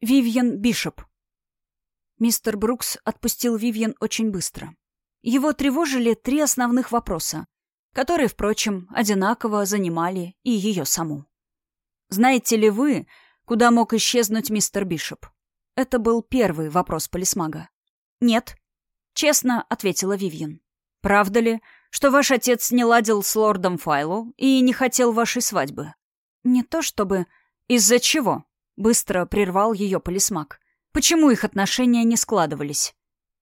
Вивьен Бишоп. Мистер Брукс отпустил Вивьен очень быстро. Его тревожили три основных вопроса, которые, впрочем, одинаково занимали и ее саму. «Знаете ли вы, куда мог исчезнуть мистер Бишоп?» Это был первый вопрос полисмага. «Нет», — честно ответила Вивьен. «Правда ли, что ваш отец не ладил с лордом Файлу и не хотел вашей свадьбы?» «Не то чтобы...» «Из-за чего?» — быстро прервал ее полисмаг. «Почему их отношения не складывались?»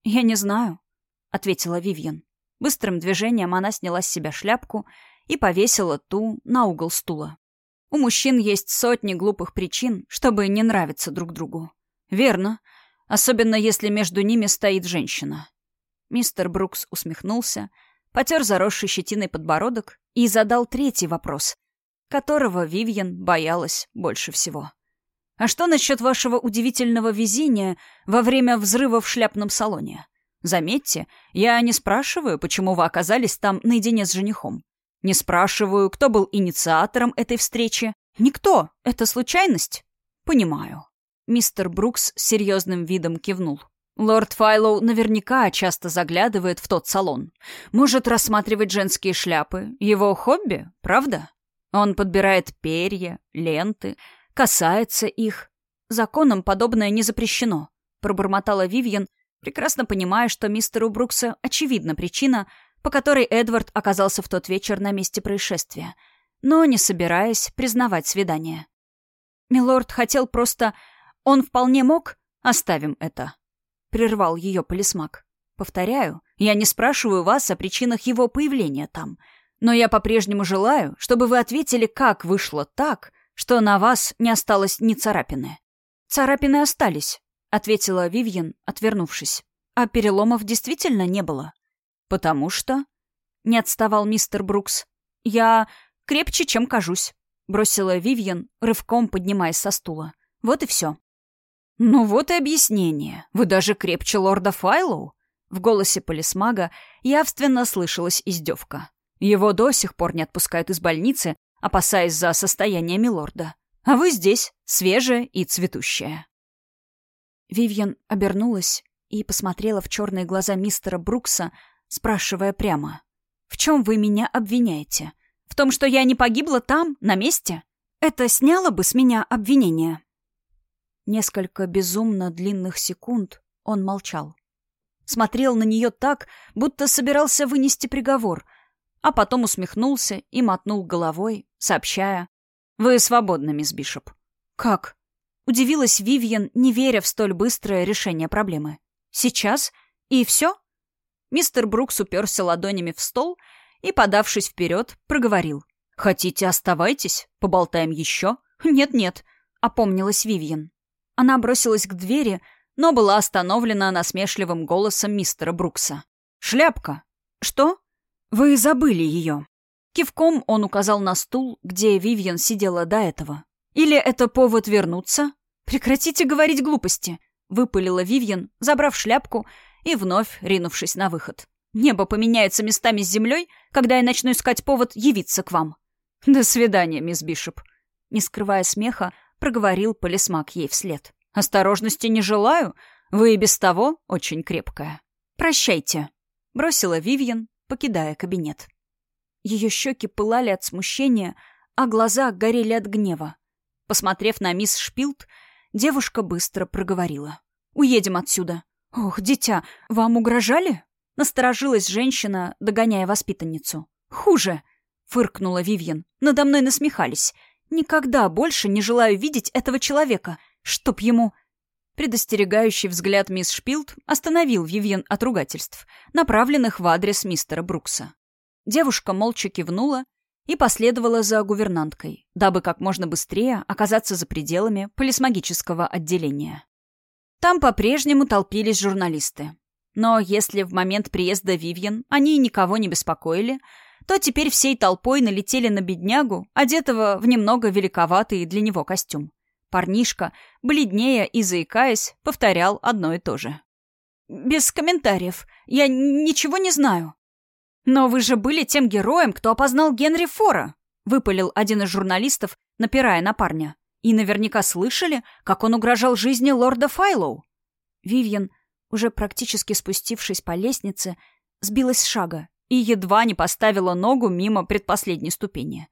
«Я не знаю», — ответила Вивьен. Быстрым движением она сняла с себя шляпку и повесила ту на угол стула. У мужчин есть сотни глупых причин, чтобы не нравиться друг другу. Верно. Особенно если между ними стоит женщина. Мистер Брукс усмехнулся, потер заросший щетиной подбородок и задал третий вопрос, которого Вивьен боялась больше всего. «А что насчет вашего удивительного везения во время взрыва в шляпном салоне? Заметьте, я не спрашиваю, почему вы оказались там наедине с женихом. Не спрашиваю, кто был инициатором этой встречи. Никто. Это случайность? Понимаю. Мистер Брукс с серьезным видом кивнул. Лорд Файлоу наверняка часто заглядывает в тот салон. Может рассматривать женские шляпы. Его хобби, правда? Он подбирает перья, ленты, касается их. Законом подобное не запрещено, пробормотала Вивьен, прекрасно понимая, что мистеру Брукса очевидна причина, по которой Эдвард оказался в тот вечер на месте происшествия, но не собираясь признавать свидание. Милорд хотел просто... Он вполне мог... Оставим это. Прервал ее полисмак. Повторяю, я не спрашиваю вас о причинах его появления там, но я по-прежнему желаю, чтобы вы ответили, как вышло так, что на вас не осталось ни царапины. Царапины остались, — ответила Вивьен, отвернувшись. «А переломов действительно не было?» «Потому что...» — не отставал мистер Брукс. «Я крепче, чем кажусь», — бросила Вивьен, рывком поднимаясь со стула. «Вот и все». «Ну вот и объяснение. Вы даже крепче лорда Файлоу?» В голосе полисмага явственно слышалась издевка. Его до сих пор не отпускают из больницы, опасаясь за состояние милорда. А вы здесь, свежая и цветущая. Вивьен обернулась и посмотрела в черные глаза мистера Брукса, спрашивая прямо. «В чем вы меня обвиняете? В том, что я не погибла там, на месте? Это сняло бы с меня обвинение?» Несколько безумно длинных секунд он молчал. Смотрел на нее так, будто собирался вынести приговор, а потом усмехнулся и мотнул головой, сообщая. «Вы свободны, мисс Бишоп». «Как?» Удивилась Вивьен, не веря в столь быстрое решение проблемы. «Сейчас? И все?» Мистер Брукс уперся ладонями в стол и, подавшись вперед, проговорил. «Хотите, оставайтесь? Поболтаем еще?» «Нет-нет», — опомнилась Вивьен. Она бросилась к двери, но была остановлена насмешливым голосом мистера Брукса. «Шляпка!» «Что?» «Вы забыли ее». Кивком он указал на стул, где Вивьен сидела до этого. «Или это повод вернуться?» «Прекратите говорить глупости!» — выпалила Вивьен, забрав шляпку и вновь ринувшись на выход. «Небо поменяется местами с землей, когда я начну искать повод явиться к вам». «До свидания, мисс Бишоп», — не скрывая смеха, проговорил полисмак ей вслед. «Осторожности не желаю, вы и без того очень крепкая». «Прощайте», — бросила Вивьен, покидая кабинет. Ее щеки пылали от смущения, а глаза горели от гнева. Посмотрев на мисс Шпилт, Девушка быстро проговорила. «Уедем отсюда». «Ох, дитя, вам угрожали?» Насторожилась женщина, догоняя воспитанницу. «Хуже!» — фыркнула Вивьен. «Надо мной насмехались. Никогда больше не желаю видеть этого человека. Чтоб ему...» Предостерегающий взгляд мисс Шпилд остановил Вивьен от ругательств, направленных в адрес мистера Брукса. Девушка молча кивнула и последовала за гувернанткой, дабы как можно быстрее оказаться за пределами полисмагического отделения. Там по-прежнему толпились журналисты. Но если в момент приезда Вивьен они никого не беспокоили, то теперь всей толпой налетели на беднягу, одетого в немного великоватый для него костюм. Парнишка, бледнее и заикаясь, повторял одно и то же. «Без комментариев. Я ничего не знаю», «Но вы же были тем героем, кто опознал Генри Фора», — выпалил один из журналистов, напирая на парня. И наверняка слышали, как он угрожал жизни лорда Файлоу. Вивьен, уже практически спустившись по лестнице, сбилась с шага и едва не поставила ногу мимо предпоследней ступени.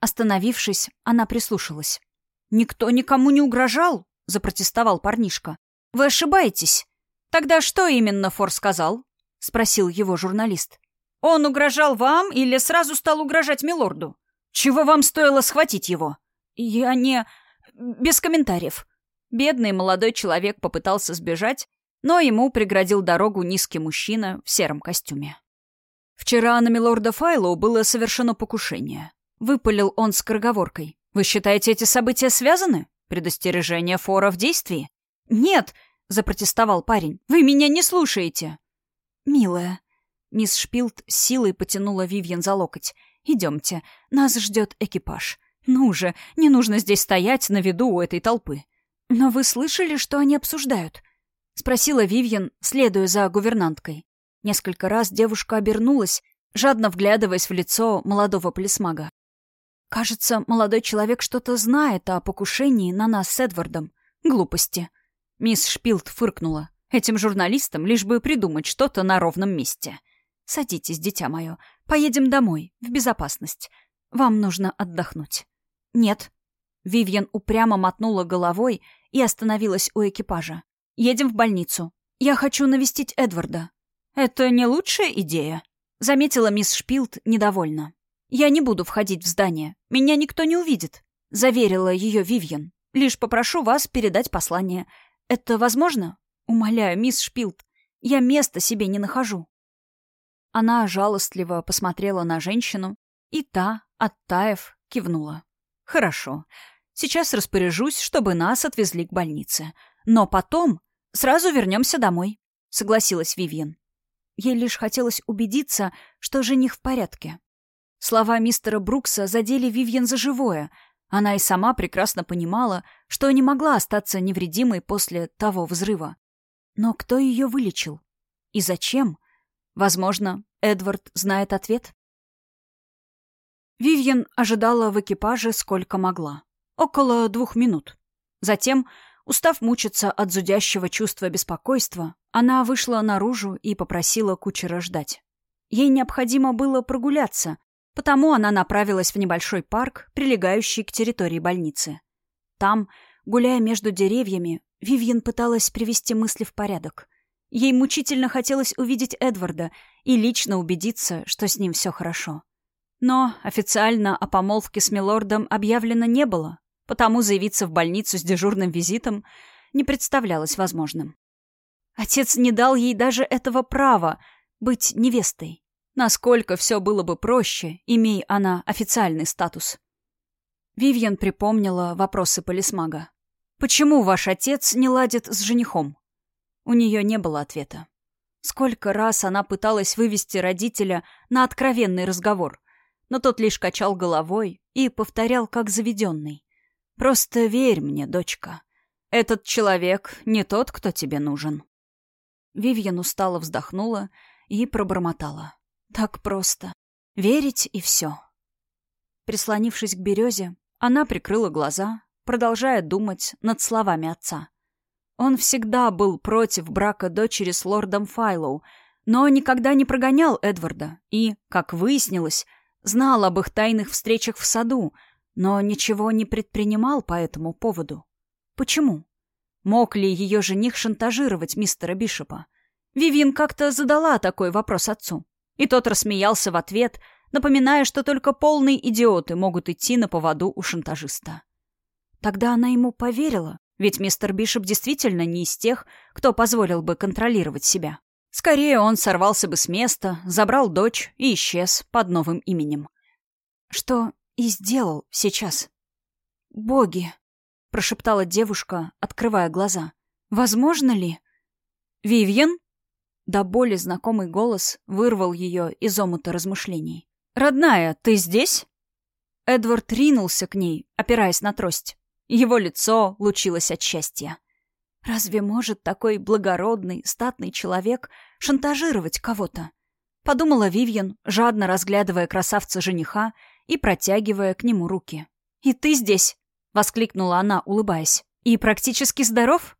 Остановившись, она прислушалась. «Никто никому не угрожал?» — запротестовал парнишка. «Вы ошибаетесь». «Тогда что именно Фор сказал?» — спросил его журналист. «Он угрожал вам или сразу стал угрожать милорду? Чего вам стоило схватить его?» «Я не... без комментариев». Бедный молодой человек попытался сбежать, но ему преградил дорогу низкий мужчина в сером костюме. «Вчера на милорда Файлоу было совершено покушение». Выпалил он скороговоркой. «Вы считаете, эти события связаны? Предостережение Фора в действии?» «Нет!» — запротестовал парень. «Вы меня не слушаете!» «Милая...» Мисс Шпилт силой потянула Вивьен за локоть. «Идемте, нас ждет экипаж. Ну же, не нужно здесь стоять на виду у этой толпы». «Но вы слышали, что они обсуждают?» — спросила Вивьен, следуя за гувернанткой. Несколько раз девушка обернулась, жадно вглядываясь в лицо молодого полисмага. «Кажется, молодой человек что-то знает о покушении на нас с Эдвардом. Глупости». Мисс Шпилт фыркнула. «Этим журналистам лишь бы придумать что-то на ровном месте. Садитесь, дитя мое. Поедем домой, в безопасность. Вам нужно отдохнуть». «Нет». Вивьен упрямо мотнула головой и остановилась у экипажа. Едем в больницу. Я хочу навестить Эдварда». «Это не лучшая идея?» — заметила мисс Шпилд недовольно. «Я не буду входить в здание. Меня никто не увидит», — заверила ее Вивьен. «Лишь попрошу вас передать послание. Это возможно? Умоляю, мисс Шпилд. Я места себе не нахожу». Она жалостливо посмотрела на женщину, и та, оттаив, кивнула. «Хорошо. Сейчас распоряжусь, чтобы нас отвезли к больнице. Но потом сразу вернемся домой», — согласилась Вивьен. Ей лишь хотелось убедиться, что жених в порядке. Слова мистера Брукса задели Вивьен за живое. Она и сама прекрасно понимала, что не могла остаться невредимой после того взрыва. Но кто ее вылечил? И зачем? Возможно, Эдвард знает ответ? Вивьен ожидала в экипаже сколько могла. Около двух минут. Затем Устав мучиться от зудящего чувства беспокойства, она вышла наружу и попросила кучера ждать. Ей необходимо было прогуляться, потому она направилась в небольшой парк, прилегающий к территории больницы. Там, гуляя между деревьями, Вивьен пыталась привести мысли в порядок. Ей мучительно хотелось увидеть Эдварда и лично убедиться, что с ним все хорошо. Но официально о помолвке с Милордом объявлено не было, потому заявиться в больницу с дежурным визитом не представлялось возможным. Отец не дал ей даже этого права быть невестой. Насколько все было бы проще, имея она официальный статус. Вивьен припомнила вопросы полисмага. «Почему ваш отец не ладит с женихом?» У нее не было ответа. Сколько раз она пыталась вывести родителя на откровенный разговор, но тот лишь качал головой и повторял как заведенный. Просто верь мне, дочка. Этот человек не тот, кто тебе нужен. Вивьен устало вздохнула и пробормотала. Так просто. Верить и все. Прислонившись к березе, она прикрыла глаза, продолжая думать над словами отца. Он всегда был против брака дочери с лордом Файлоу, но никогда не прогонял Эдварда и, как выяснилось, знал об их тайных встречах в саду, но ничего не предпринимал по этому поводу. Почему? Мог ли ее жених шантажировать мистера Бишопа? Вивин как-то задала такой вопрос отцу. И тот рассмеялся в ответ, напоминая, что только полные идиоты могут идти на поводу у шантажиста. Тогда она ему поверила, ведь мистер Бишоп действительно не из тех, кто позволил бы контролировать себя. Скорее, он сорвался бы с места, забрал дочь и исчез под новым именем. Что и сделал сейчас. «Боги!» — прошептала девушка, открывая глаза. «Возможно ли?» «Вивьен?» До боли знакомый голос вырвал ее из омута размышлений. «Родная, ты здесь?» Эдвард ринулся к ней, опираясь на трость. Его лицо лучилось от счастья. Разве может такой благородный, статный человек шантажировать кого-то? Подумала Вивьен, жадно разглядывая красавца-жениха и протягивая к нему руки. «И ты здесь?» — воскликнула она, улыбаясь. «И практически здоров?»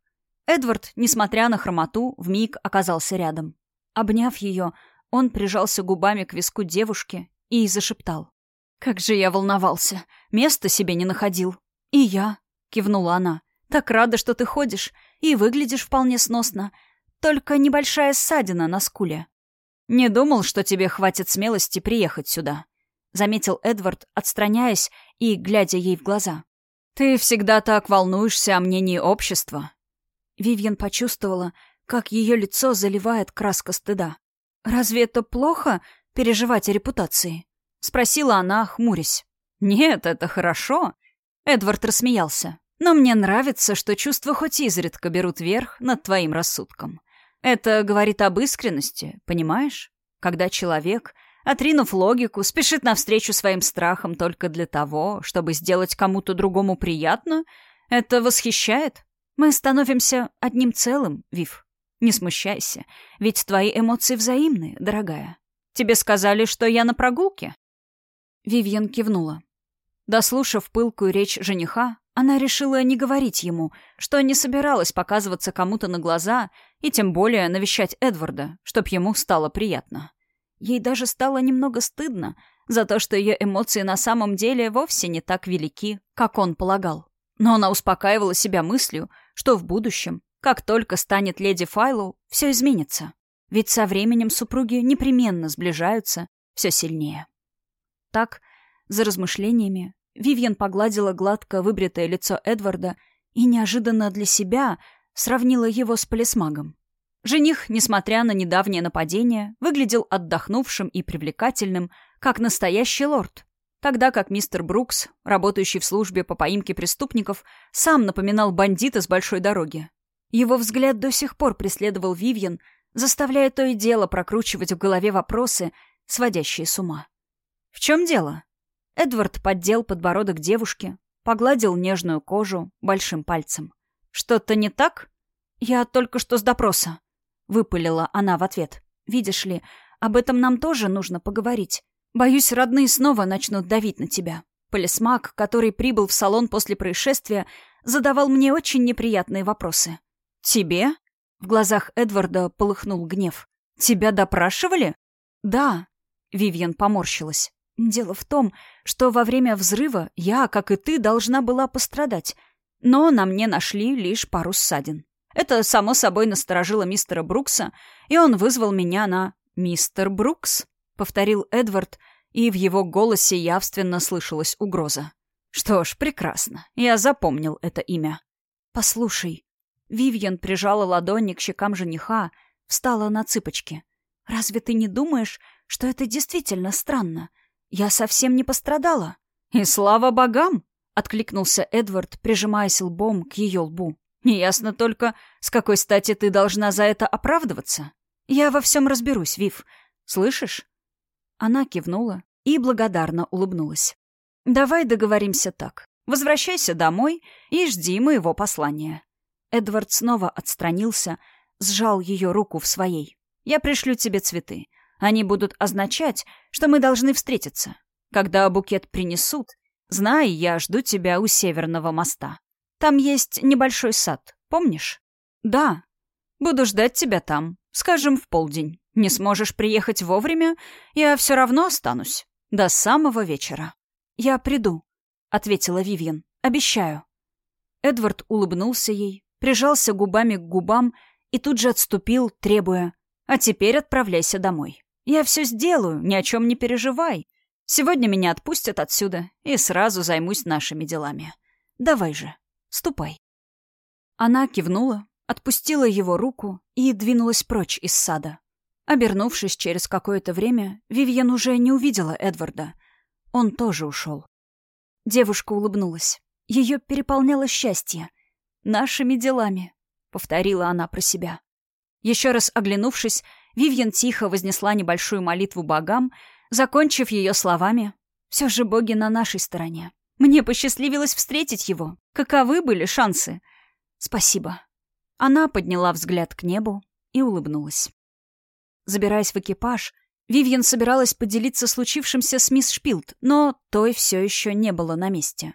Эдвард, несмотря на хромоту, вмиг оказался рядом. Обняв ее, он прижался губами к виску девушки и зашептал. «Как же я волновался! Места себе не находил!» «И я!» — кивнула она. «Так рада, что ты ходишь, и выглядишь вполне сносно. Только небольшая ссадина на скуле». «Не думал, что тебе хватит смелости приехать сюда», — заметил Эдвард, отстраняясь и глядя ей в глаза. «Ты всегда так волнуешься о мнении общества». Вивьен почувствовала, как ее лицо заливает краска стыда. «Разве это плохо переживать о репутации?» — спросила она, хмурясь. «Нет, это хорошо», — Эдвард рассмеялся. «Но мне нравится, что чувства хоть изредка берут верх над твоим рассудком. Это говорит об искренности, понимаешь? Когда человек, отринув логику, спешит навстречу своим страхам только для того, чтобы сделать кому-то другому приятно, это восхищает. Мы становимся одним целым, Вив. Не смущайся, ведь твои эмоции взаимны, дорогая. Тебе сказали, что я на прогулке?» Вивьен кивнула. Дослушав пылкую речь жениха, она решила не говорить ему, что не собиралась показываться кому-то на глаза и тем более навещать Эдварда, чтоб ему стало приятно. Ей даже стало немного стыдно за то, что ее эмоции на самом деле вовсе не так велики, как он полагал. Но она успокаивала себя мыслью, что в будущем, как только станет леди Файлоу, все изменится. Ведь со временем супруги непременно сближаются все сильнее. Так, за размышлениями, Вивьен погладила гладко выбритое лицо Эдварда и неожиданно для себя сравнила его с полисмагом. Жених, несмотря на недавнее нападение, выглядел отдохнувшим и привлекательным, как настоящий лорд, тогда как мистер Брукс, работающий в службе по поимке преступников, сам напоминал бандита с большой дороги. Его взгляд до сих пор преследовал Вивьен, заставляя то и дело прокручивать в голове вопросы, сводящие с ума. «В чем дело?» Эдвард поддел подбородок девушки, погладил нежную кожу большим пальцем. «Что-то не так?» «Я только что с допроса», — выпалила она в ответ. «Видишь ли, об этом нам тоже нужно поговорить. Боюсь, родные снова начнут давить на тебя. Полисмак, который прибыл в салон после происшествия, задавал мне очень неприятные вопросы». «Тебе?» В глазах Эдварда полыхнул гнев. «Тебя допрашивали?» «Да», — Вивьен поморщилась. Дело в том, что во время взрыва я, как и ты, должна была пострадать. Но на мне нашли лишь пару ссадин. Это, само собой, насторожило мистера Брукса, и он вызвал меня на «Мистер Брукс», — повторил Эдвард, и в его голосе явственно слышалась угроза. «Что ж, прекрасно. Я запомнил это имя». «Послушай». Вивьен прижала ладони к щекам жениха, встала на цыпочки. «Разве ты не думаешь, что это действительно странно?» Я совсем не пострадала. И слава богам! Откликнулся Эдвард, прижимаясь лбом к ее лбу. Неясно только, с какой стати ты должна за это оправдываться. Я во всем разберусь, Вив. Слышишь? Она кивнула и благодарно улыбнулась. «Давай договоримся так. Возвращайся домой и жди моего послания». Эдвард снова отстранился, сжал ее руку в своей. «Я пришлю тебе цветы. Они будут означать, что мы должны встретиться. Когда букет принесут, знай, я жду тебя у Северного моста. Там есть небольшой сад, помнишь? Да. Буду ждать тебя там, скажем, в полдень. Не сможешь приехать вовремя, я все равно останусь. До самого вечера. Я приду, ответила Вивьен. Обещаю. Эдвард улыбнулся ей, прижался губами к губам и тут же отступил, требуя «А теперь отправляйся домой». Я все сделаю, ни о чем не переживай. Сегодня меня отпустят отсюда, и сразу займусь нашими делами. Давай же, ступай». Она кивнула, отпустила его руку и двинулась прочь из сада. Обернувшись через какое-то время, Вивьен уже не увидела Эдварда. Он тоже ушел. Девушка улыбнулась. Ее переполняло счастье. «Нашими делами», — повторила она про себя. Еще раз оглянувшись, Вивьен тихо вознесла небольшую молитву богам, закончив ее словами «Все же боги на нашей стороне. Мне посчастливилось встретить его. Каковы были шансы?» «Спасибо». Она подняла взгляд к небу и улыбнулась. Забираясь в экипаж, Вивьен собиралась поделиться случившимся с мисс Шпилд, но той все еще не было на месте.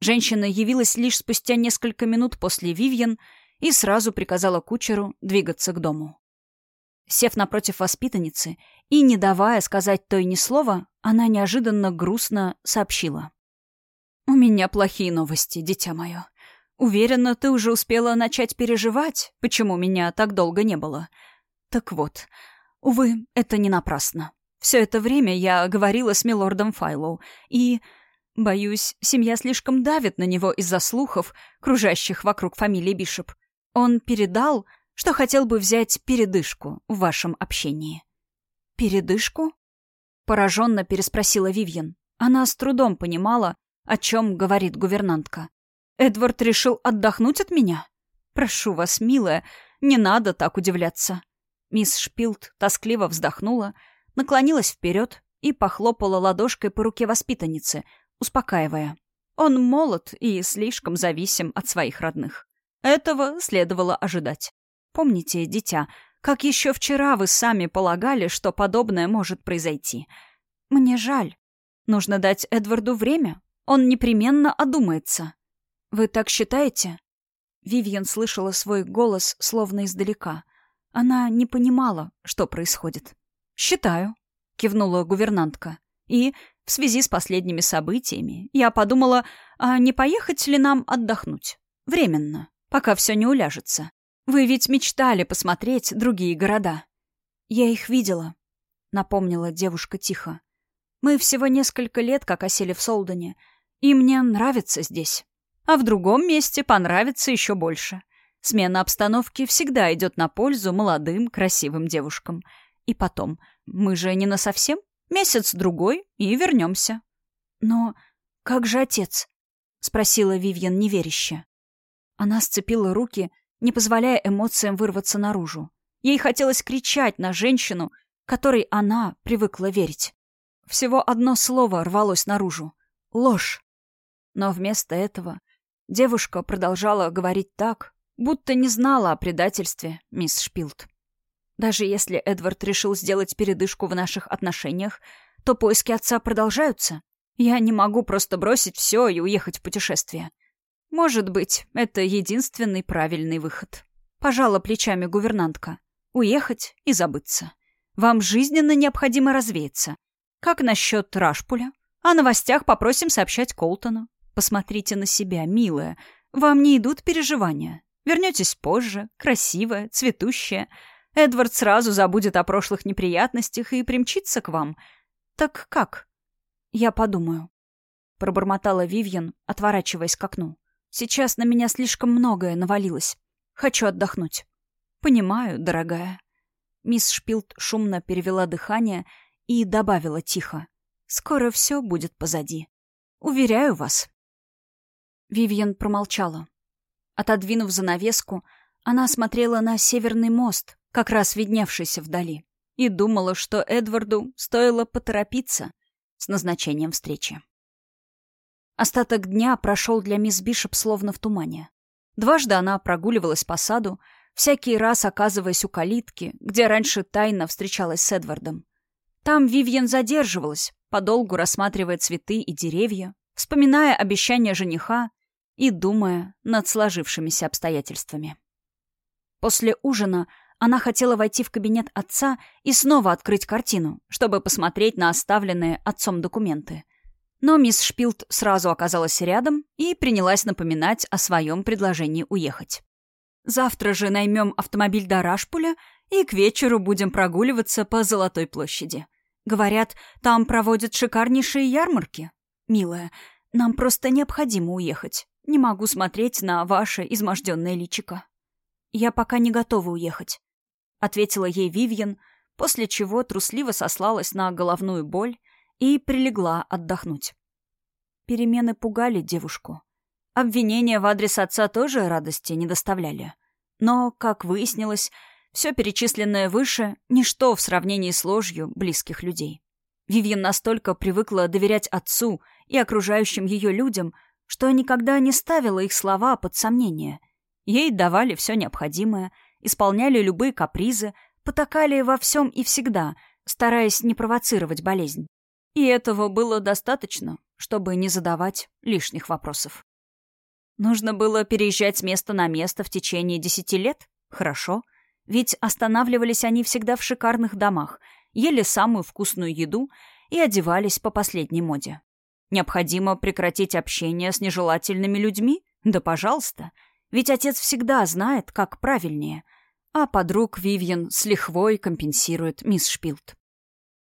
Женщина явилась лишь спустя несколько минут после Вивьен и сразу приказала кучеру двигаться к дому. Сев напротив воспитанницы и не давая сказать той ни слова, она неожиданно грустно сообщила. «У меня плохие новости, дитя мое. Уверена, ты уже успела начать переживать, почему меня так долго не было. Так вот, увы, это не напрасно. Все это время я говорила с милордом Файлоу, и, боюсь, семья слишком давит на него из-за слухов, кружащих вокруг фамилии Бишоп. Он передал, что хотел бы взять передышку в вашем общении. «Передышку?» — пораженно переспросила Вивьен. Она с трудом понимала, о чем говорит гувернантка. «Эдвард решил отдохнуть от меня? Прошу вас, милая, не надо так удивляться». Мисс Шпилт тоскливо вздохнула, наклонилась вперед и похлопала ладошкой по руке воспитанницы, успокаивая. Он молод и слишком зависим от своих родных. Этого следовало ожидать. Помните, дитя, как еще вчера вы сами полагали, что подобное может произойти. Мне жаль. Нужно дать Эдварду время. Он непременно одумается. Вы так считаете? Вивьен слышала свой голос словно издалека. Она не понимала, что происходит. «Считаю», — кивнула гувернантка. «И в связи с последними событиями я подумала, а не поехать ли нам отдохнуть? Временно, пока все не уляжется. Вы ведь мечтали посмотреть другие города». «Я их видела», — напомнила девушка тихо. «Мы всего несколько лет как осели в Солдане, и мне нравится здесь. А в другом месте понравится еще больше. Смена обстановки всегда идет на пользу молодым, красивым девушкам». И потом, мы же не на совсем. Месяц-другой и вернемся. Но как же отец? Спросила Вивьен неверяще. Она сцепила руки, не позволяя эмоциям вырваться наружу. Ей хотелось кричать на женщину, которой она привыкла верить. Всего одно слово рвалось наружу — ложь. Но вместо этого девушка продолжала говорить так, будто не знала о предательстве мисс Шпилт. Даже если Эдвард решил сделать передышку в наших отношениях, то поиски отца продолжаются. Я не могу просто бросить все и уехать в путешествие. Может быть, это единственный правильный выход. Пожала плечами гувернантка. Уехать и забыться. Вам жизненно необходимо развеяться. Как насчет Рашпуля? О новостях попросим сообщать Колтону. Посмотрите на себя, милая. Вам не идут переживания. Вернетесь позже, красивая, цветущая. Эдвард сразу забудет о прошлых неприятностях и примчится к вам. Так как? Я подумаю. Пробормотала Вивьен, отворачиваясь к окну. Сейчас на меня слишком многое навалилось. Хочу отдохнуть. Понимаю, дорогая. Мисс Шпилт шумно перевела дыхание и добавила тихо. Скоро все будет позади. Уверяю вас. Вивьен промолчала. Отодвинув занавеску, она смотрела на северный мост, как раз видневшийся вдали, и думала, что Эдварду стоило поторопиться с назначением встречи. Остаток дня прошел для мисс Бишоп словно в тумане. Дважды она прогуливалась по саду, всякий раз оказываясь у калитки, где раньше тайно встречалась с Эдвардом. Там Вивьен задерживалась, подолгу рассматривая цветы и деревья, вспоминая обещания жениха и думая над сложившимися обстоятельствами. После ужина она хотела войти в кабинет отца и снова открыть картину, чтобы посмотреть на оставленные отцом документы. Но мисс Шпилт сразу оказалась рядом и принялась напоминать о своем предложении уехать. «Завтра же наймем автомобиль до Рашпуля и к вечеру будем прогуливаться по Золотой площади. Говорят, там проводят шикарнейшие ярмарки. Милая, нам просто необходимо уехать. Не могу смотреть на ваше изможденное личико. Я пока не готова уехать. — ответила ей Вивьен, после чего трусливо сослалась на головную боль и прилегла отдохнуть. Перемены пугали девушку. Обвинения в адрес отца тоже радости не доставляли. Но, как выяснилось, все перечисленное выше — ничто в сравнении с ложью близких людей. Вивьен настолько привыкла доверять отцу и окружающим ее людям, что никогда не ставила их слова под сомнение. Ей давали все необходимое — исполняли любые капризы, потакали во всем и всегда, стараясь не провоцировать болезнь. И этого было достаточно, чтобы не задавать лишних вопросов. Нужно было переезжать с места на место в течение десяти лет? Хорошо. Ведь останавливались они всегда в шикарных домах, ели самую вкусную еду и одевались по последней моде. Необходимо прекратить общение с нежелательными людьми? Да пожалуйста. Ведь отец всегда знает, как правильнее. А подруг Вивьен с лихвой компенсирует мисс Шпилт.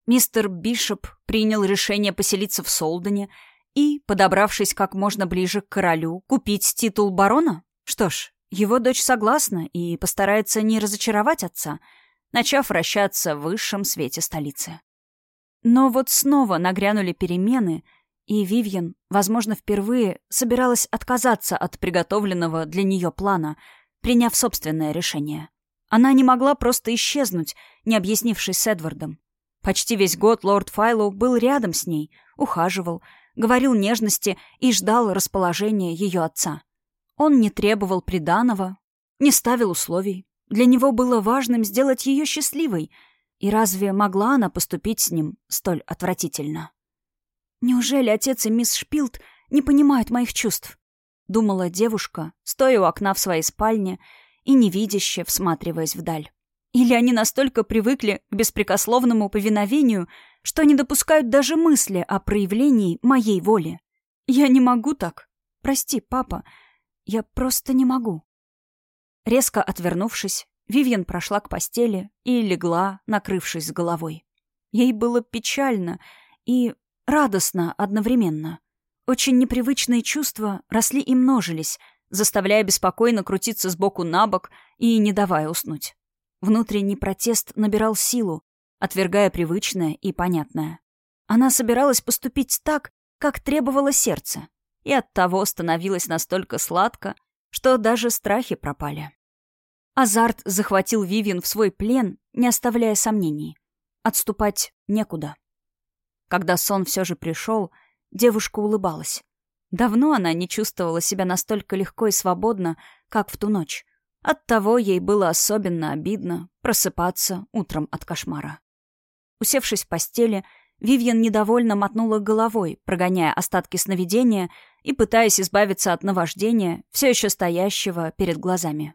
Мистер Бишоп принял решение поселиться в Солдене и, подобравшись как можно ближе к королю, купить титул барона? Что ж, его дочь согласна и постарается не разочаровать отца, начав вращаться в высшем свете столицы. Но вот снова нагрянули перемены, и Вивьен, возможно, впервые собиралась отказаться от приготовленного для нее плана, приняв собственное решение. Она не могла просто исчезнуть, не объяснившись с Эдвардом. Почти весь год лорд Файлоу был рядом с ней, ухаживал, говорил нежности и ждал расположения ее отца. Он не требовал приданого, не ставил условий. Для него было важным сделать ее счастливой. И разве могла она поступить с ним столь отвратительно? «Неужели отец и мисс Шпилд не понимают моих чувств?» — думала девушка, стоя у окна в своей спальне и невидяще всматриваясь вдаль. Или они настолько привыкли к беспрекословному повиновению, что не допускают даже мысли о проявлении моей воли. Я не могу так. Прости, папа. Я просто не могу. Резко отвернувшись, Вивьен прошла к постели и легла, накрывшись головой. Ей было печально и радостно одновременно. Очень непривычные чувства росли и множились, заставляя беспокойно крутиться сбоку на бок и не давая уснуть. Внутренний протест набирал силу, отвергая привычное и понятное. Она собиралась поступить так, как требовало сердце, и оттого становилось настолько сладко, что даже страхи пропали. Азарт захватил Вивиан в свой плен, не оставляя сомнений. Отступать некуда. Когда сон все же пришел, девушка улыбалась. Давно она не чувствовала себя настолько легко и свободно, как в ту ночь. Оттого ей было особенно обидно просыпаться утром от кошмара. Усевшись в постели, Вивьен недовольно мотнула головой, прогоняя остатки сновидения и пытаясь избавиться от наваждения, все еще стоящего перед глазами.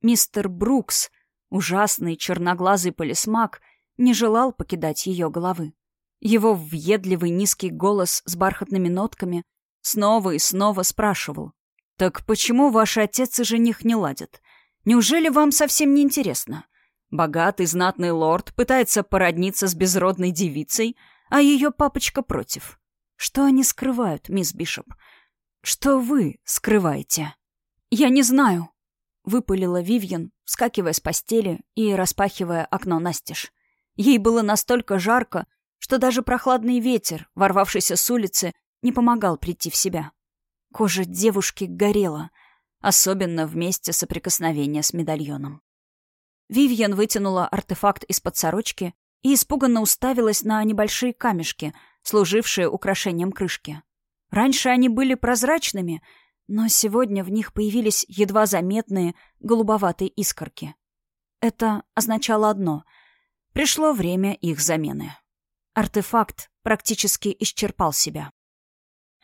Мистер Брукс, ужасный черноглазый полисмак, не желал покидать ее головы. Его въедливый низкий голос с бархатными нотками снова и снова спрашивал. «Так почему ваш отец и жених не ладят? Неужели вам совсем не интересно? Богатый знатный лорд пытается породниться с безродной девицей, а ее папочка против. Что они скрывают, мисс Бишоп? Что вы скрываете? Я не знаю, выпалила Вивьен, вскакивая с постели и распахивая окно настежь. Ей было настолько жарко, что даже прохладный ветер, ворвавшийся с улицы, не помогал прийти в себя. Кожа девушки горела — особенно в месте соприкосновения с медальоном. Вивьен вытянула артефакт из-под сорочки и испуганно уставилась на небольшие камешки, служившие украшением крышки. Раньше они были прозрачными, но сегодня в них появились едва заметные голубоватые искорки. Это означало одно — пришло время их замены. Артефакт практически исчерпал себя.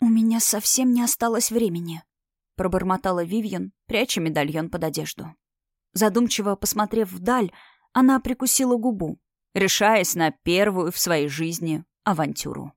«У меня совсем не осталось времени», пробормотала Вивьен, пряча медальон под одежду. Задумчиво посмотрев вдаль, она прикусила губу, решаясь на первую в своей жизни авантюру.